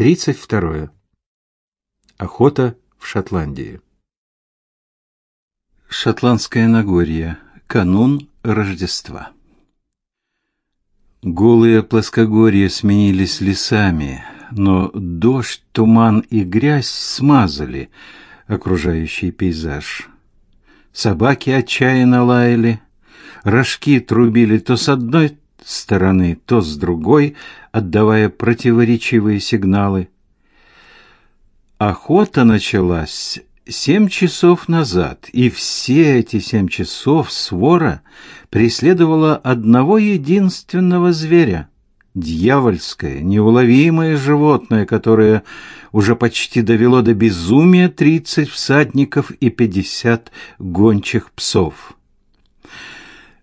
32. Охота в Шотландии. Шотландское Нагорье. Канун Рождества. Голые плоскогорья сменились лесами, но дождь, туман и грязь смазали окружающий пейзаж. Собаки отчаянно лаяли, рожки трубили то с одной стороны, то с другой, отдавая противоречивые сигналы. Охота началась семь часов назад, и все эти семь часов свора преследовала одного единственного зверя — дьявольское, неуловимое животное, которое уже почти довело до безумия тридцать всадников и пятьдесят гончих псов.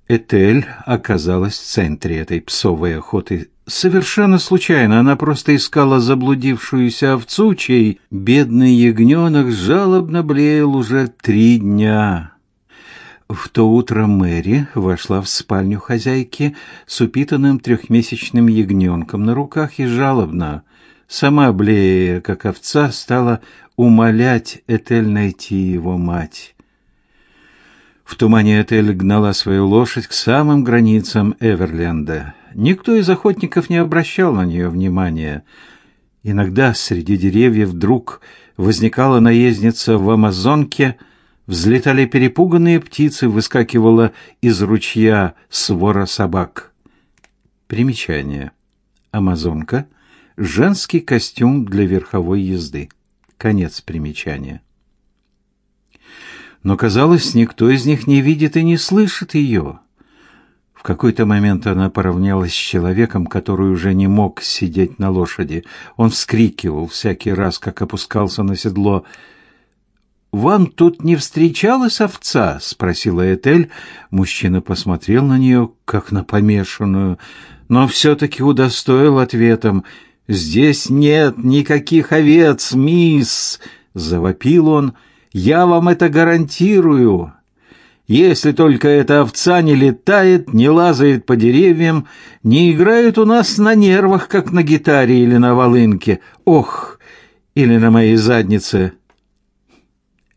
Этель оказалась в центре этой псовой охоты. Совершенно случайно она просто искала заблудившуюся овцу, чей бедный ягненок жалобно блеял уже три дня. В то утро Мэри вошла в спальню хозяйки с упитанным трехмесячным ягненком на руках и жалобно, сама блея, как овца, стала умолять Этель найти его мать. В тумане Этель гнала свою лошадь к самым границам Эверленда. Никто из охотников не обращал на нее внимания. Иногда среди деревьев вдруг возникала наездница в амазонке, взлетали перепуганные птицы, выскакивала из ручья свора собак. Примечание. Амазонка — женский костюм для верховой езды. Конец примечания но, казалось, никто из них не видит и не слышит ее. В какой-то момент она поравнялась с человеком, который уже не мог сидеть на лошади. Он вскрикивал всякий раз, как опускался на седло. «Вам тут не встречалась овца?» — спросила Этель. Мужчина посмотрел на нее, как на помешанную, но все-таки удостоил ответом. «Здесь нет никаких овец, мисс!» — завопил он — я вам это гарантирую. Если только эта овца не летает, не лазает по деревьям, не играет у нас на нервах, как на гитаре или на волынке. Ох, или на моей заднице.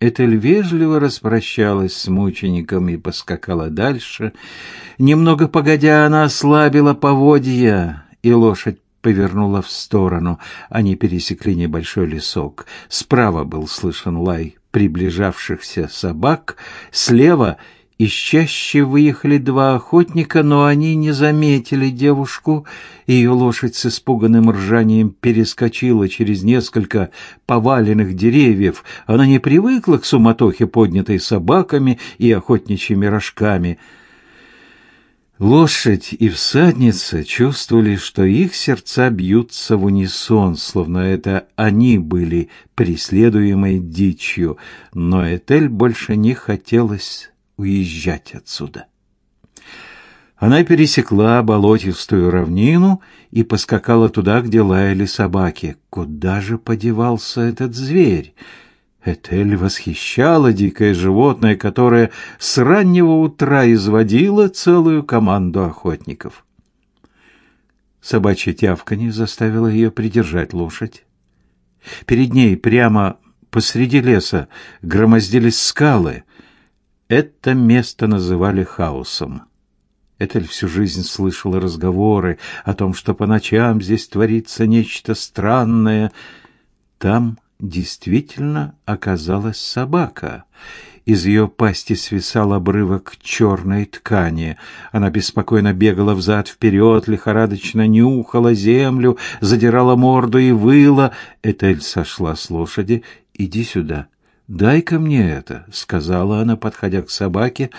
Этель вежливо распрощалась с мучеником и поскакала дальше. Немного погодя, она ослабила поводья, и лошадь повернула в сторону. Они пересекли небольшой лесок. Справа был слышен лай приближавшихся собак, слева из чаще выехали два охотника, но они не заметили девушку. Ее лошадь с испуганным ржанием перескочила через несколько поваленных деревьев. Она не привыкла к суматохе, поднятой собаками и охотничьими рожками. Лошадь и всадница чувствовали, что их сердца бьются в унисон, словно это они были преследуемой дичью, но Этель больше не хотелось уезжать отсюда. Она пересекла болотистую равнину и поскакала туда, где лаяли собаки. Куда же подевался этот зверь? Этель восхищала дикое животное, которое с раннего утра изводило целую команду охотников. Собачье тявканье заставило ее придержать лошадь. Перед ней прямо посреди леса громоздились скалы. Это место называли хаосом. Этель всю жизнь слышала разговоры о том, что по ночам здесь творится нечто странное. Там действительно оказалась собака. Из ее пасти свисал обрывок черной ткани. Она беспокойно бегала взад-вперед, лихорадочно нюхала землю, задирала морду и выла. Этель сошла с лошади. «Иди сюда. Дай-ка мне это», — сказала она, подходя к собаке.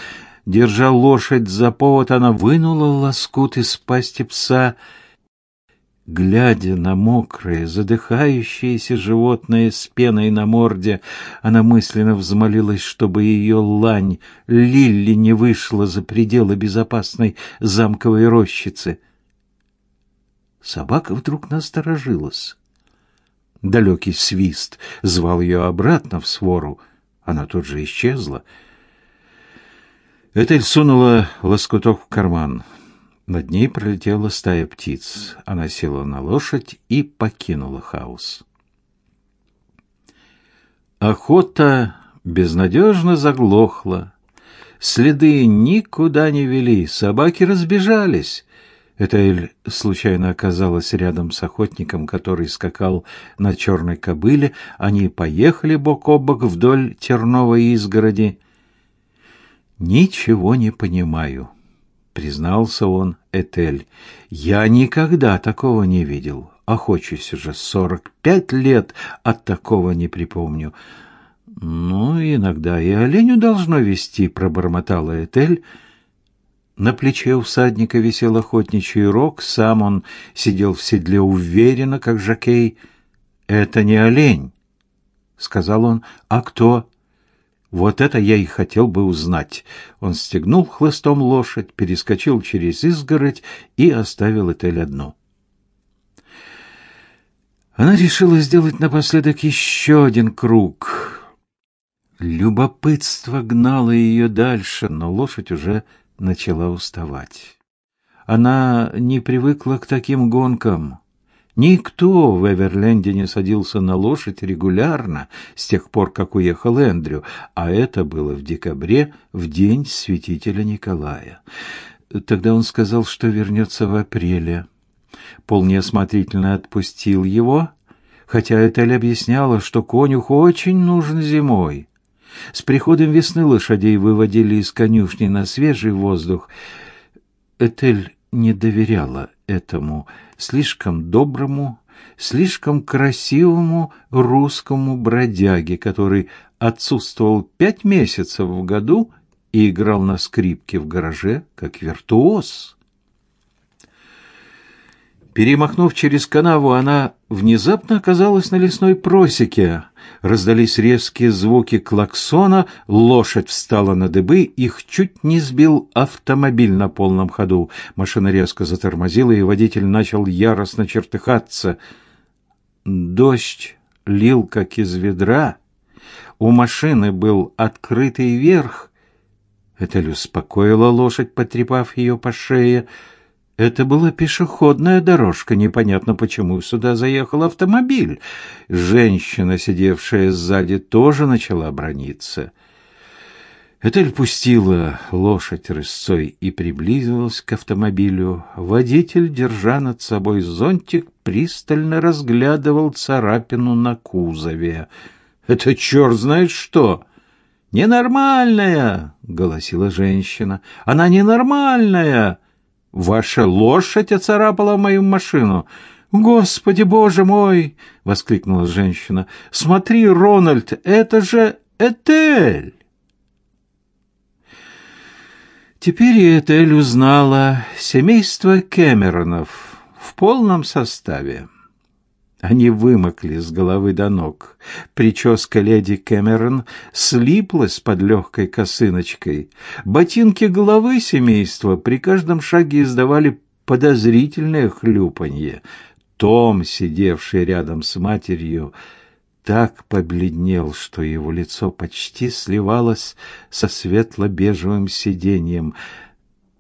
Держа лошадь за повод, она вынула лоскут из пасти пса — Глядя на мокрое, задыхающееся животное с пеной на морде, она мысленно взмолилась, чтобы ее лань Лилли не вышла за пределы безопасной замковой рощицы. Собака вдруг насторожилась. Далекий свист звал ее обратно в свору. Она тут же исчезла. Этель сунула лоскуток в карман — Над ней пролетела стая птиц. Она села на лошадь и покинула хаос. Охота безнадежно заглохла. Следы никуда не вели, собаки разбежались. Этель случайно оказалась рядом с охотником, который скакал на черной кобыле. Они поехали бок о бок вдоль терновой изгороди. «Ничего не понимаю», — признался он Этель. «Я никогда такого не видел. Охочусь уже сорок пять лет, от такого не припомню». «Ну, иногда и оленю должно вести», — пробормотала Этель, — на плече у всадника висел охотничий рог, сам он сидел в седле уверенно, как жокей. «Это не олень», — сказал он. «А кто?» «Вот это я и хотел бы узнать». Он стегнул хлыстом лошадь, перескочил через изгородь и оставил Этель одну. Она решила сделать напоследок еще один круг. Любопытство гнало ее дальше, но лошадь уже начала уставать. Она не привыкла к таким гонкам. Никто в Эверленде не садился на лошадь регулярно с тех пор, как уехал Эндрю, а это было в декабре, в день святителя Николая. Тогда он сказал, что вернется в апреле. Пол неосмотрительно отпустил его, хотя Этель объясняла, что конюх очень нужен зимой. С приходом весны лошадей выводили из конюшни на свежий воздух. Этель не доверяла этому слишком доброму, слишком красивому русскому бродяге, который отсутствовал пять месяцев в году и играл на скрипке в гараже как виртуоз. Перемахнув через канаву, она внезапно оказалась на лесной просеке. Раздались резкие звуки клаксона, лошадь встала на дыбы, их чуть не сбил автомобиль на полном ходу. Машина резко затормозила, и водитель начал яростно чертыхаться. Дождь лил, как из ведра. У машины был открытый верх. Этель успокоила лошадь, потрепав ее по шее — это была пешеходная дорожка, непонятно почему сюда заехал автомобиль. Женщина, сидевшая сзади, тоже начала брониться. Этель пустила лошадь рысцой и приблизилась к автомобилю. Водитель, держа над собой зонтик, пристально разглядывал царапину на кузове. «Это черт знает что!» «Ненормальная!» — голосила женщина. «Она ненормальная!» Ваша лошадь оцарапала мою машину. Господи, боже мой, воскликнула женщина. Смотри, Рональд, это же Этель. Теперь и Этель узнала семейство Кэмеронов в полном составе. Они вымокли с головы до ног. Прическа леди Кэмерон слиплась под легкой косыночкой. Ботинки головы семейства при каждом шаге издавали подозрительное хлюпанье. Том, сидевший рядом с матерью, так побледнел, что его лицо почти сливалось со светло-бежевым сиденьем.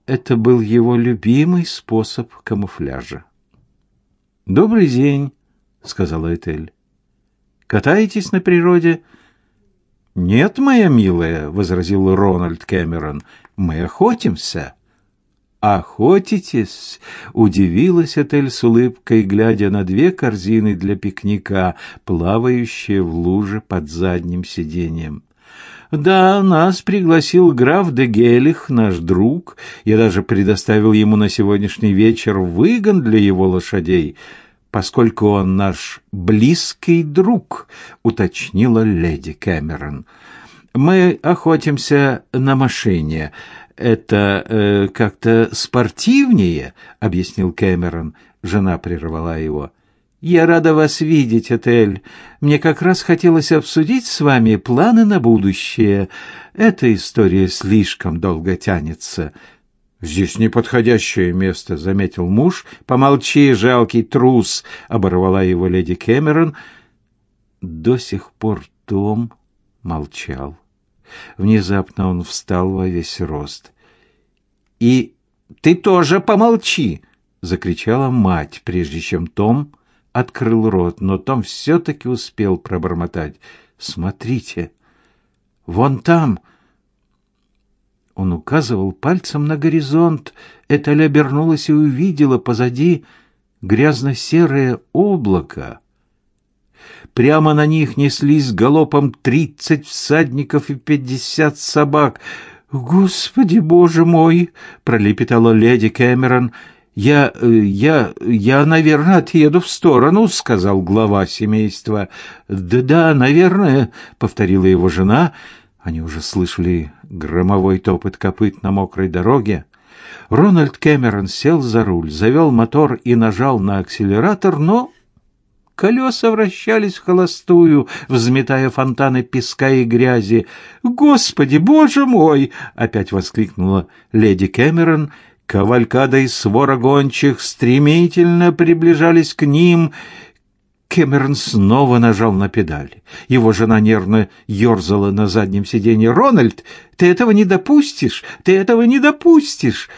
Это был его любимый способ камуфляжа. «Добрый день!» — сказала Этель. «Катаетесь на природе?» «Нет, моя милая», — возразил Рональд Кэмерон, — «мы охотимся». «Охотитесь?» — удивилась Этель с улыбкой, глядя на две корзины для пикника, плавающие в луже под задним сиденьем. «Да, нас пригласил граф де Гелих, наш друг. Я даже предоставил ему на сегодняшний вечер выгон для его лошадей поскольку он наш близкий друг, уточнила леди Кэмерон. Мы охотимся на машине. Это э, как-то спортивнее, объяснил Кэмерон. Жена прервала его. Я рада вас видеть, Этель. Мне как раз хотелось обсудить с вами планы на будущее. Эта история слишком долго тянется. Здесь неподходящее место, заметил муж. Помолчи, жалкий трус, оборвала его леди Кэмерон. До сих пор Том молчал. Внезапно он встал во весь рост. И ты тоже помолчи!» — закричала мать, прежде чем Том открыл рот, но Том все-таки успел пробормотать. «Смотрите, вон там!» Он указывал пальцем на горизонт. Этель обернулась и увидела позади грязно-серое облако. Прямо на них неслись галопом тридцать всадников и пятьдесят собак. «Господи, боже мой!» — пролепетала леди Кэмерон. «Я... я... я, наверное, отъеду в сторону», — сказал глава семейства. «Да-да, наверное», — повторила его жена. Они уже слышали громовой топот копыт на мокрой дороге. Рональд Кэмерон сел за руль, завел мотор и нажал на акселератор, но колеса вращались в холостую, взметая фонтаны песка и грязи. «Господи, боже мой!» — опять воскликнула леди Кэмерон. Кавалькада из свора гончих стремительно приближались к ним — Кэмерон снова нажал на педаль. Его жена нервно ерзала на заднем сиденье. «Рональд, ты этого не допустишь! Ты этого не допустишь!»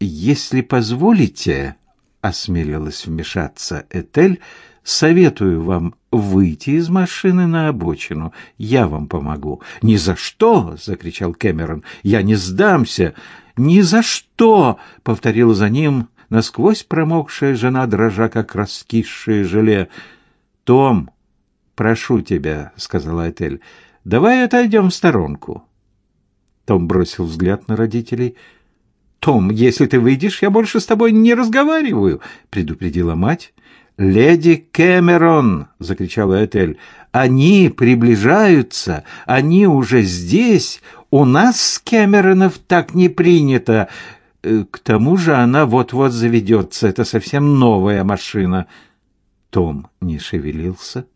«Если позволите...» — осмелилась вмешаться Этель. «Советую вам выйти из машины на обочину. Я вам помогу». «Ни за что!» — закричал Кэмерон. «Я не сдамся!» «Ни за что!» — повторила за ним насквозь промокшая жена, дрожа, как раскисшее желе. «Том, прошу тебя», — сказала Этель, — «давай отойдем в сторонку». Том бросил взгляд на родителей. «Том, если ты выйдешь, я больше с тобой не разговариваю», — предупредила мать. «Леди Кэмерон!» — закричала Этель. «Они приближаются! Они уже здесь! У нас с Кэмеронов так не принято! Э, к тому же она вот-вот заведется. Это совсем новая машина». Том не шевелился.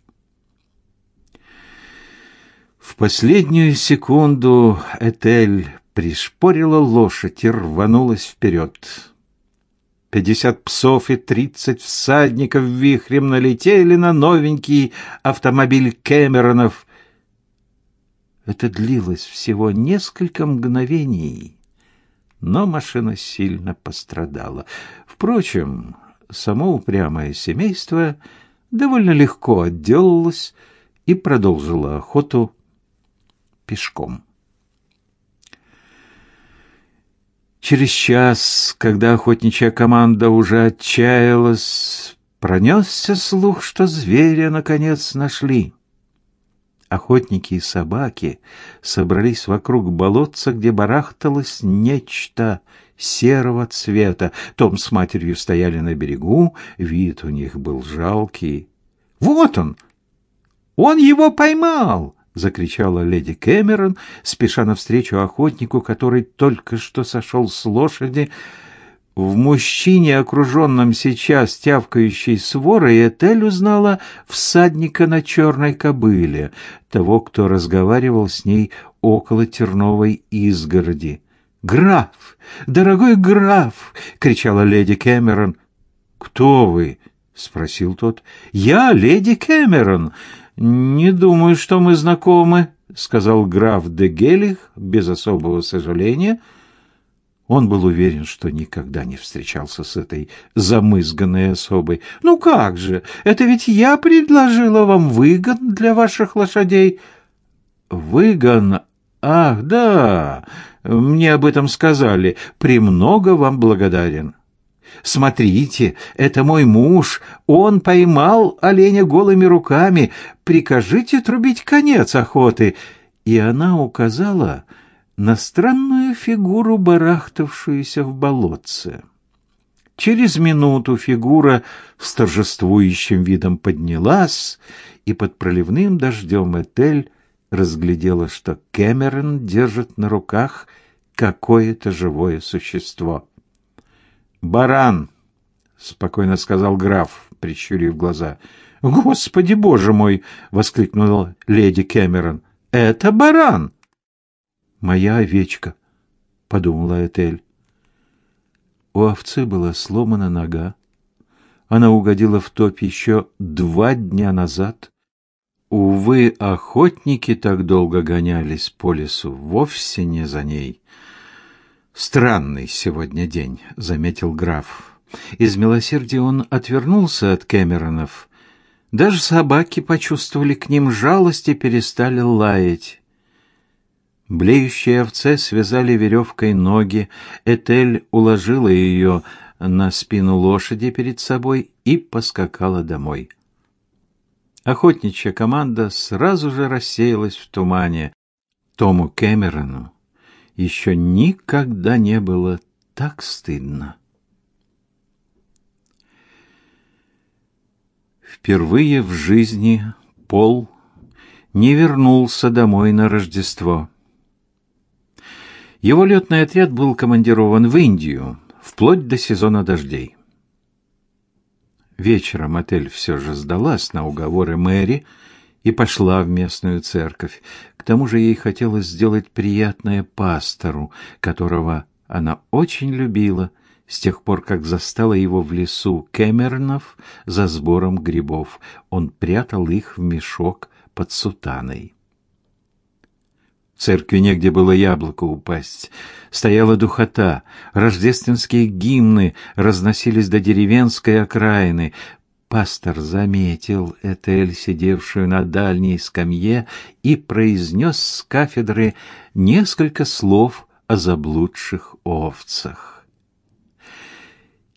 В последнюю секунду Этель пришпорила лошадь и рванулась вперед. Пятьдесят псов и тридцать всадников вихрем налетели на новенький автомобиль Кэмеронов. Это длилось всего несколько мгновений, но машина сильно пострадала. Впрочем, само упрямое семейство довольно легко отделалось и продолжило охоту пешком. Через час, когда охотничья команда уже отчаялась, пронесся слух, что зверя наконец нашли. Охотники и собаки собрались вокруг болотца, где барахталось нечто серого цвета. Том с матерью стояли на берегу, вид у них был жалкий. «Вот он! Он его поймал!» — закричала леди Кэмерон, спеша навстречу охотнику, который только что сошел с лошади. В мужчине, окруженном сейчас тявкающей сворой, Этель узнала всадника на черной кобыле, того, кто разговаривал с ней около терновой изгороди. «Граф! Дорогой граф!» — кричала леди Кэмерон. «Кто вы?» — спросил тот. «Я леди Кэмерон. Не думаю, что мы знакомы», — сказал граф де Гелих без особого сожаления. Он был уверен, что никогда не встречался с этой замызганной особой. «Ну как же? Это ведь я предложила вам выгон для ваших лошадей». «Выгон? Ах, да, мне об этом сказали. Премного вам благодарен». «Смотрите, это мой муж. Он поймал оленя голыми руками. Прикажите трубить конец охоты». И она указала на странную фигуру, барахтавшуюся в болотце. Через минуту фигура с торжествующим видом поднялась, и под проливным дождем Этель разглядела, что Кэмерон держит на руках какое-то живое существо. «Баран!» — спокойно сказал граф, прищурив глаза. «Господи, боже мой!» — воскликнула леди Кэмерон. «Это баран!» Моя овечка, подумала Этель. У овцы была сломана нога. Она угодила в топ еще два дня назад. Увы, охотники так долго гонялись по лесу вовсе не за ней. Странный сегодня день, заметил граф. Из милосердия он отвернулся от Кэмеронов. Даже собаки почувствовали к ним жалость и перестали лаять. Блеющей овце связали веревкой ноги. Этель уложила ее на спину лошади перед собой и поскакала домой. Охотничья команда сразу же рассеялась в тумане. Тому Кэмерону еще никогда не было так стыдно. Впервые в жизни Пол не вернулся домой на Рождество. Его летный отряд был командирован в Индию вплоть до сезона дождей. Вечером отель все же сдалась на уговоры Мэри и пошла в местную церковь. К тому же ей хотелось сделать приятное пастору, которого она очень любила с тех пор, как застала его в лесу Кэмернов за сбором грибов. Он прятал их в мешок под сутаной. Церкви негде было яблоко упасть. Стояла духота, рождественские гимны разносились до деревенской окраины. Пастор заметил Этель, сидевшую на дальней скамье, и произнес с кафедры несколько слов о заблудших овцах.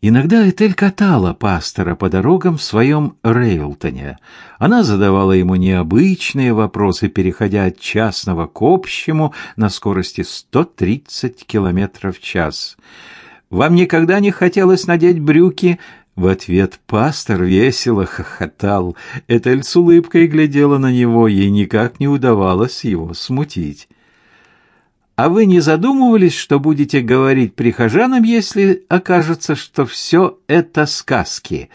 Иногда Этель катала пастора по дорогам в своем Рейлтоне. Она задавала ему необычные вопросы, переходя от частного к общему на скорости 130 км в час. «Вам никогда не хотелось надеть брюки?» В ответ пастор весело хохотал. Этель с улыбкой глядела на него, ей никак не удавалось его смутить. «А вы не задумывались, что будете говорить прихожанам, если окажется, что все это сказки?»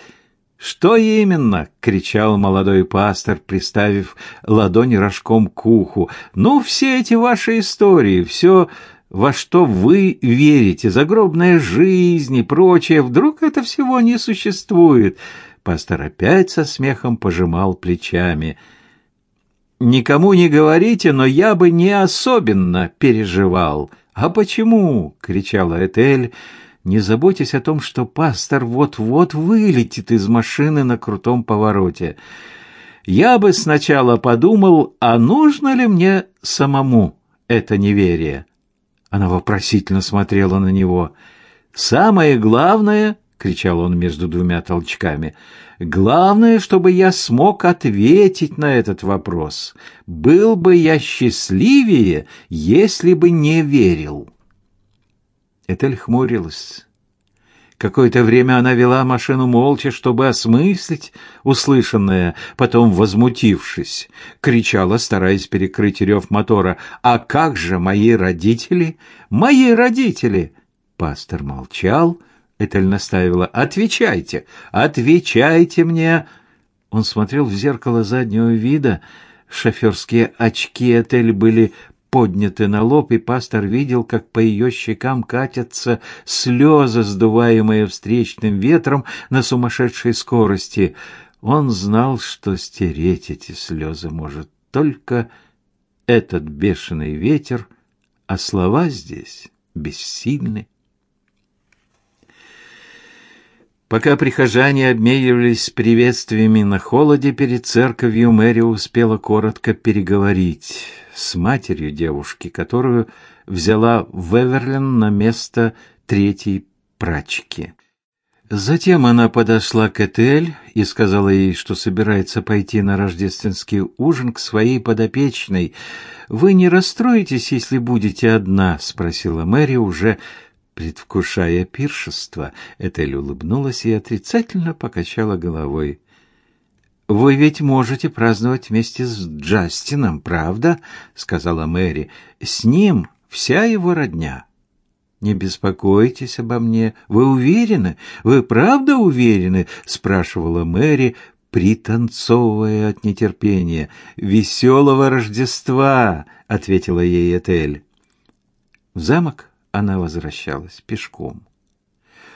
«Что именно?» — кричал молодой пастор, приставив ладонь рожком к уху. «Ну, все эти ваши истории, все во что вы верите, загробная жизнь и прочее, вдруг это всего не существует. Пастор опять со смехом пожимал плечами. Никому не говорите, но я бы не особенно переживал. А почему? кричала Этель. Не заботьтесь о том, что пастор вот-вот вылетит из машины на крутом повороте. Я бы сначала подумал, а нужно ли мне самому это неверие. Она вопросительно смотрела на него. «Самое главное!» — кричал он между двумя толчками. «Главное, чтобы я смог ответить на этот вопрос. Был бы я счастливее, если бы не верил». Этель хмурилась. Какое-то время она вела машину молча, чтобы осмыслить услышанное, потом, возмутившись, кричала, стараясь перекрыть рев мотора. «А как же мои родители? Мои родители!» Пастор молчал. Этель наставила. «Отвечайте! Отвечайте мне!» Он смотрел в зеркало заднего вида. Шоферские очки Этель были подняты на лоб, и пастор видел, как по ее щекам катятся слезы, сдуваемые встречным ветром на сумасшедшей скорости. Он знал, что стереть эти слезы может только этот бешеный ветер, а слова здесь бессильны. Пока прихожане обменивались приветствиями на холоде перед церковью, Мэри успела коротко переговорить с матерью девушки, которую взяла в Эверлин на место третьей прачки. Затем она подошла к Этель и сказала ей, что собирается пойти на рождественский ужин к своей подопечной. «Вы не расстроитесь, если будете одна?» — спросила Мэри, уже Предвкушая пиршество, Этель улыбнулась и отрицательно покачала головой. «Вы ведь можете праздновать вместе с Джастином, правда?» — сказала Мэри. «С ним вся его родня». «Не беспокойтесь обо мне. Вы уверены? Вы правда уверены?» — спрашивала Мэри, пританцовывая от нетерпения. «Веселого Рождества!» — ответила ей Этель. В замок она возвращалась пешком.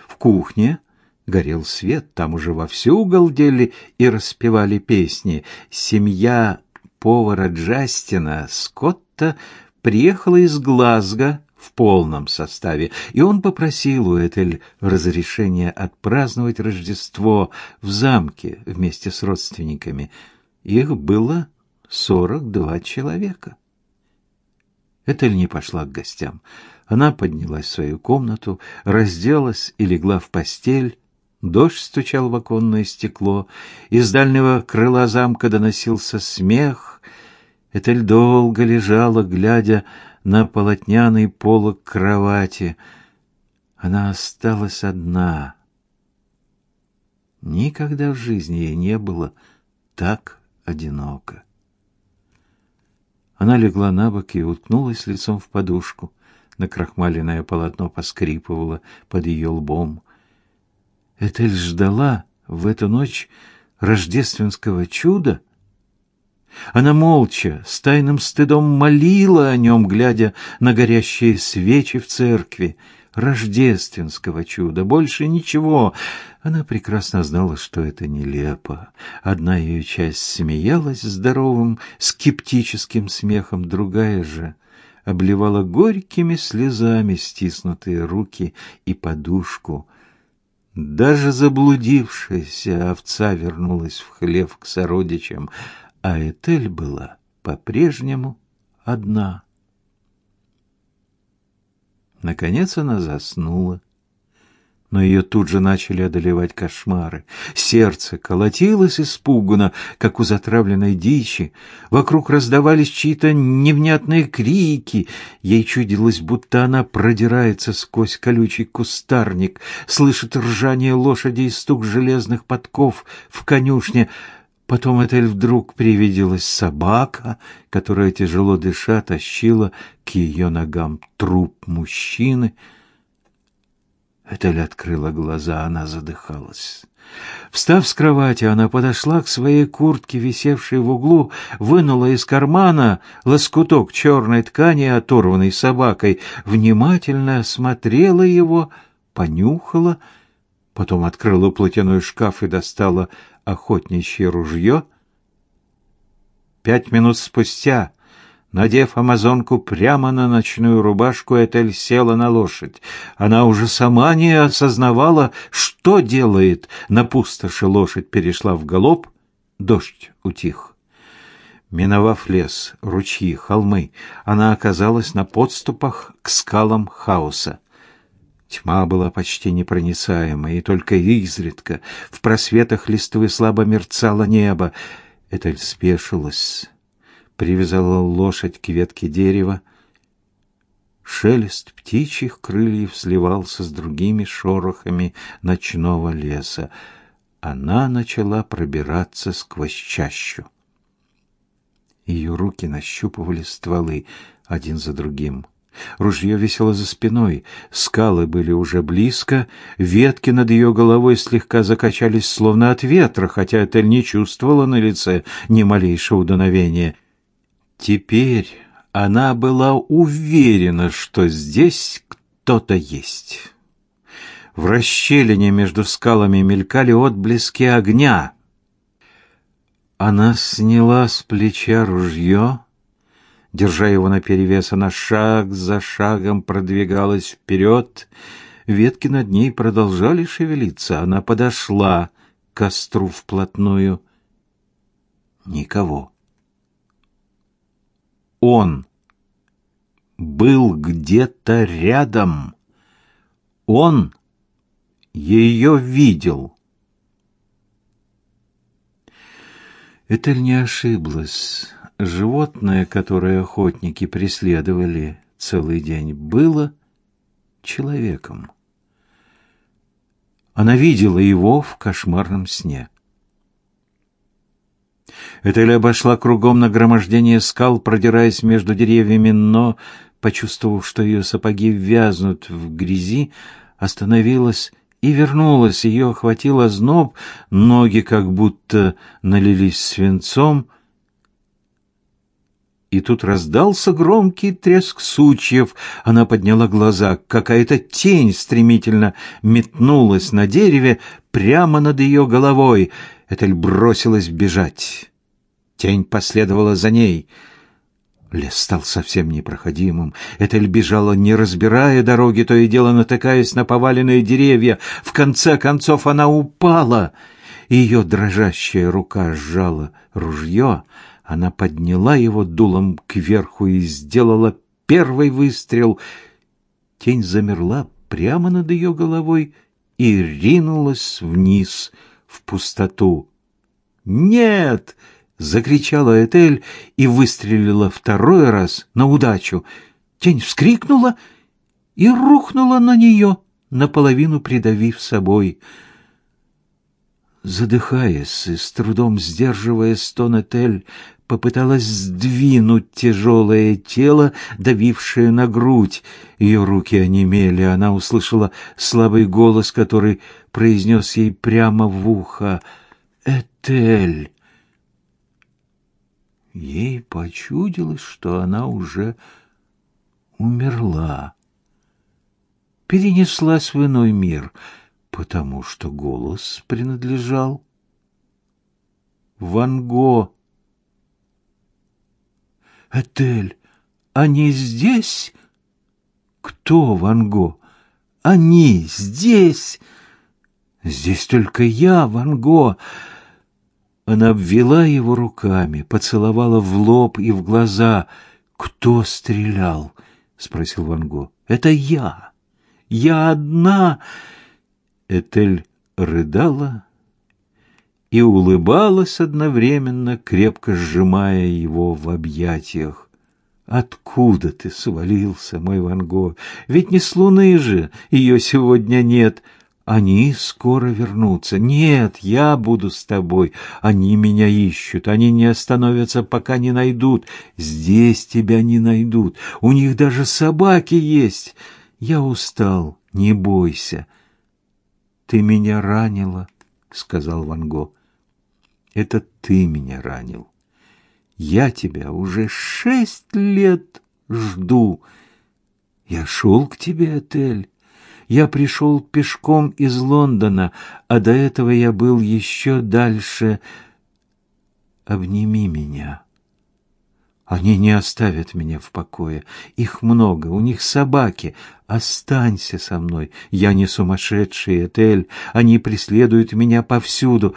В кухне горел свет, там уже вовсю галдели и распевали песни. Семья повара Джастина Скотта приехала из Глазго в полном составе, и он попросил у Этель разрешения отпраздновать Рождество в замке вместе с родственниками. Их было сорок два человека. Этель не пошла к гостям. Она поднялась в свою комнату, разделась и легла в постель. Дождь стучал в оконное стекло, из дальнего крыла замка доносился смех. Этель долго лежала, глядя на полотняный полог кровати. Она осталась одна. Никогда в жизни ей не было так одиноко. Она легла на бок и уткнулась лицом в подушку. Накрахмаленное полотно поскрипывало под ее лбом. Этель ждала в эту ночь рождественского чуда — она молча, с тайным стыдом молила о нем, глядя на горящие свечи в церкви. Рождественского чуда, больше ничего. Она прекрасно знала, что это нелепо. Одна ее часть смеялась здоровым, скептическим смехом, другая же обливала горькими слезами стиснутые руки и подушку. Даже заблудившаяся овца вернулась в хлев к сородичам — а Этель была по-прежнему одна. Наконец она заснула, но ее тут же начали одолевать кошмары. Сердце колотилось испуганно, как у затравленной дичи. Вокруг раздавались чьи-то невнятные крики. Ей чудилось, будто она продирается сквозь колючий кустарник, слышит ржание лошади и стук железных подков в конюшне — Потом Этель вдруг привиделась собака, которая, тяжело дыша, тащила к ее ногам труп мужчины. Этель открыла глаза, она задыхалась. Встав с кровати, она подошла к своей куртке, висевшей в углу, вынула из кармана лоскуток черной ткани, оторванной собакой, внимательно осмотрела его, понюхала, потом открыла платяной шкаф и достала охотничье ружье. Пять минут спустя, надев амазонку прямо на ночную рубашку, Этель села на лошадь. Она уже сама не осознавала, что делает. На пустоши лошадь перешла в галоп, дождь утих. Миновав лес, ручьи, холмы, она оказалась на подступах к скалам хаоса. Тьма была почти непроницаемой, и только изредка в просветах листвы слабо мерцало небо. Этель спешилась, привязала лошадь к ветке дерева. Шелест птичьих крыльев сливался с другими шорохами ночного леса. Она начала пробираться сквозь чащу. Ее руки нащупывали стволы один за другим. Ружье висело за спиной, скалы были уже близко, ветки над ее головой слегка закачались, словно от ветра, хотя Этель не чувствовала на лице ни малейшего дуновения. Теперь она была уверена, что здесь кто-то есть. В расщелине между скалами мелькали отблески огня. Она сняла с плеча ружье Держа его наперевес, она шаг за шагом продвигалась вперед. Ветки над ней продолжали шевелиться. Она подошла к костру вплотную. Никого. Он был где-то рядом. Он ее видел. Этель не ошиблась. Животное, которое охотники преследовали целый день, было человеком. Она видела его в кошмарном сне. Этель обошла кругом нагромождение скал, продираясь между деревьями, но, почувствовав, что ее сапоги вязнут в грязи, остановилась и вернулась. Ее охватил озноб, ноги как будто налились свинцом — и тут раздался громкий треск сучьев. Она подняла глаза. Какая-то тень стремительно метнулась на дереве прямо над ее головой. Этель бросилась бежать. Тень последовала за ней. Лес стал совсем непроходимым. Этель бежала, не разбирая дороги, то и дело натыкаясь на поваленные деревья. В конце концов она упала. Ее дрожащая рука сжала ружье. Она подняла его дулом кверху и сделала первый выстрел. Тень замерла прямо над ее головой и ринулась вниз в пустоту. «Нет!» закричала Этель и выстрелила второй раз на удачу. Тень вскрикнула и рухнула на нее, наполовину придавив собой. Задыхаясь и с трудом сдерживая стон Этель, попыталась сдвинуть тяжелое тело, давившее на грудь. Ее руки онемели, она услышала слабый голос, который произнес ей прямо в ухо. «Этель!» Ей почудилось, что она уже умерла. Перенеслась в иной мир, потому что голос принадлежал Ван Го. «Этель, они здесь?» «Кто Ван Го?» «Они здесь!» «Здесь только я, Ван Го!» Она обвела его руками, поцеловала в лоб и в глаза. «Кто стрелял?» — спросил Ван Го. «Это я! Я одна!» Этель рыдала и улыбалась одновременно, крепко сжимая его в объятиях. «Откуда ты свалился, мой Ван Го? Ведь не с луны же, ее сегодня нет!» Они скоро вернутся. Нет, я буду с тобой. Они меня ищут. Они не остановятся, пока не найдут. Здесь тебя не найдут. У них даже собаки есть. Я устал. Не бойся. Ты меня ранила, сказал Ван Го. Это ты меня ранил. Я тебя уже шесть лет жду. Я шел к тебе, Отель. Я пришел пешком из Лондона, а до этого я был еще дальше. Обними меня. Они не оставят меня в покое. Их много, у них собаки. Останься со мной. Я не сумасшедший, Этель. Они преследуют меня повсюду.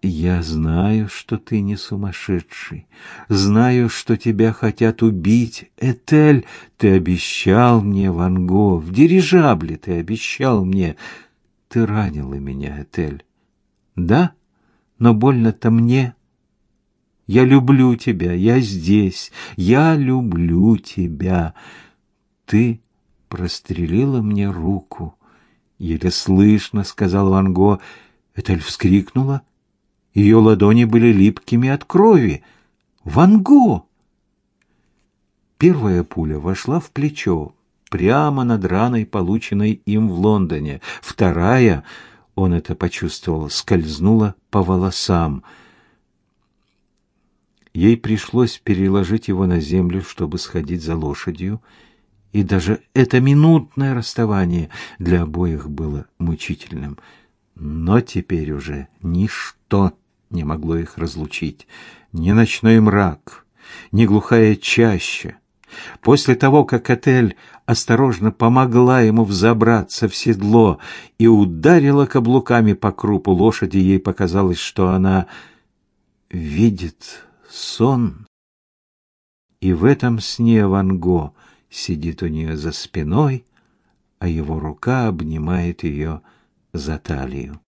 Я знаю, что ты не сумасшедший. Знаю, что тебя хотят убить. Этель, ты обещал мне, Ван Го, в дирижабле ты обещал мне. Ты ранила меня, Этель. Да? Но больно-то мне. Я люблю тебя, я здесь. Я люблю тебя. Ты прострелила мне руку. Еле слышно, сказал Ван Го. Этель вскрикнула ее ладони были липкими от крови. Ван Го! Первая пуля вошла в плечо, прямо над раной, полученной им в Лондоне. Вторая, он это почувствовал, скользнула по волосам. Ей пришлось переложить его на землю, чтобы сходить за лошадью, и даже это минутное расставание для обоих было мучительным. Но теперь уже ничто не могло их разлучить. Ни ночной мрак, ни глухая чаща. После того, как Этель осторожно помогла ему взобраться в седло и ударила каблуками по крупу лошади, ей показалось, что она видит сон. И в этом сне Ван Го сидит у нее за спиной, а его рука обнимает ее за талию.